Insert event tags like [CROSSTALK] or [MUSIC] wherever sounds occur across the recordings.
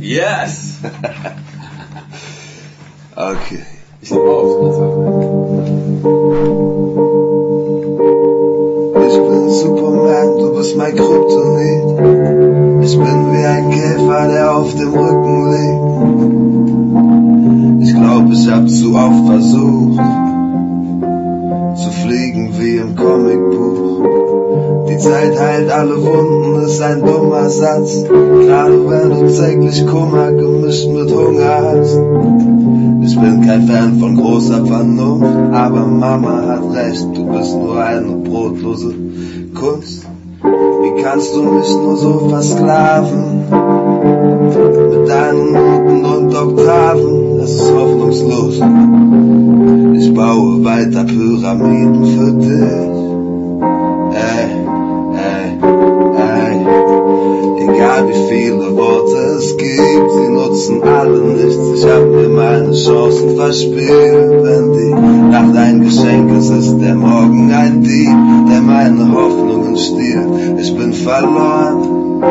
Yes! [LAUGHS] Okay. Ich nehme auf. Ich bin Superman, du bist mein Kryptonit. Ich bin wie ein Käfer, der auf dem Rücken liegt. Ich glaub, ich hab zu oft versucht, zu fliegen wie im Comicbuch. Zeit heilt alle Wunden, ist ein dummer Satz. Gerade wenn du täglich Kummer gemischt mit Hunger hast. Ich bin kein Fan von großer Vernunft, aber Mama hat recht, du bist nur eine brotlose Kunst. Wie kannst du mich nur so versklaven? Mit deinen Noten und Oktaven, es ist hoffnungslos. Ich baue weiter Pyramiden für dich. Ey, ey, nutzen alle nichts. Ich hab mir meine Chancen verspielt. Wenn die Nacht ein Geschenk ist, ist der Morgen ein Dieb, der meine Hoffnungen stiehlt. Ich bin verloren.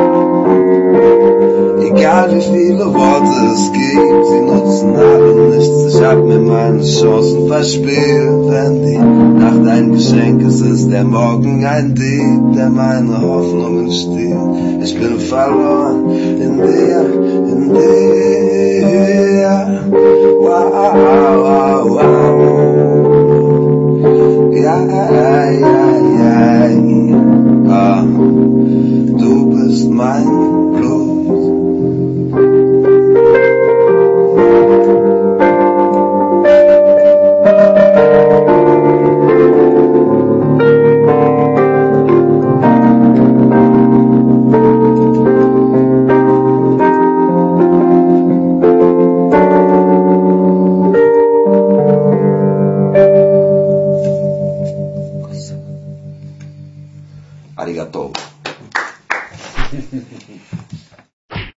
Egal wie viele Worte es gibt, sie nutzen alle hab mir meine Chancen verspielt. Wenn die Nacht ein Geschenk ist, ist der Morgen ein Dieb, der meine Hoffnungen stiehlt. Ich bin verloren in dir, in dir. Arigatou. [LAUGHS]